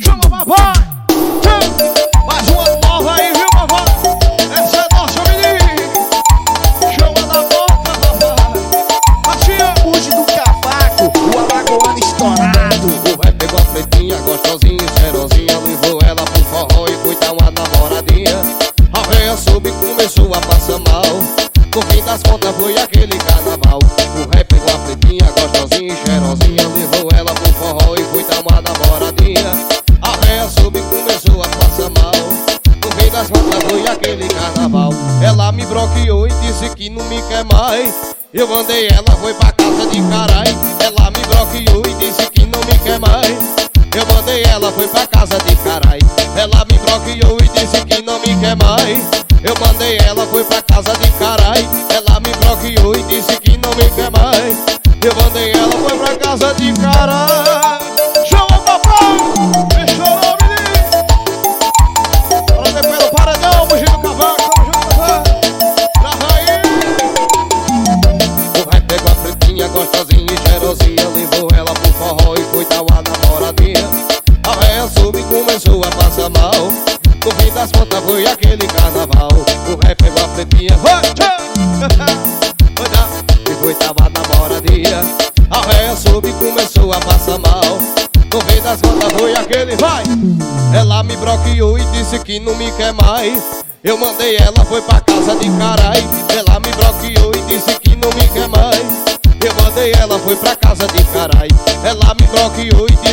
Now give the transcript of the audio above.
Chama papai! Mais uma nova aí, viu, papai? Essa é nossa menina! Chama da boca, papai! Batia! Fuge do cavaco, o alagoano estourado. O rap pegou a pretinha, gostosinha, cheirosinha Levou ela pro forró e foi dar uma namoradinha A véia soube começou a passar mal No fim das contas foi aquele carnaval O rap pegou a pretinha, gostosinha, cheirosinha Levou bloqueou e disse que não me quer mais. Eu mandei ela, foi pra casa de carai. Ela me bloqueou e disse que não me quer mais. Eu mandei ela, foi pra casa de carai. Ela me bloqueou e disse que não me quer mais. Eu mandei ela, foi pra casa de carai. Ela me bloqueou e disse que não me quer mais. Eu mandei ela, foi pra casa de carai. Chama papai! Mal No fim das contas foi aquele carnaval. O rap pegou a pretinha, e foi dar. Uma namoradinha A véia soube e começou a passar mal. No fim das contas foi aquele, vai! Ela me bloqueou e disse que não me quer mais. Eu mandei ela, foi pra casa de carai. Ela me bloqueou e disse que não me quer mais. Eu mandei ela, foi pra casa de carai. Ela me bloqueou e disse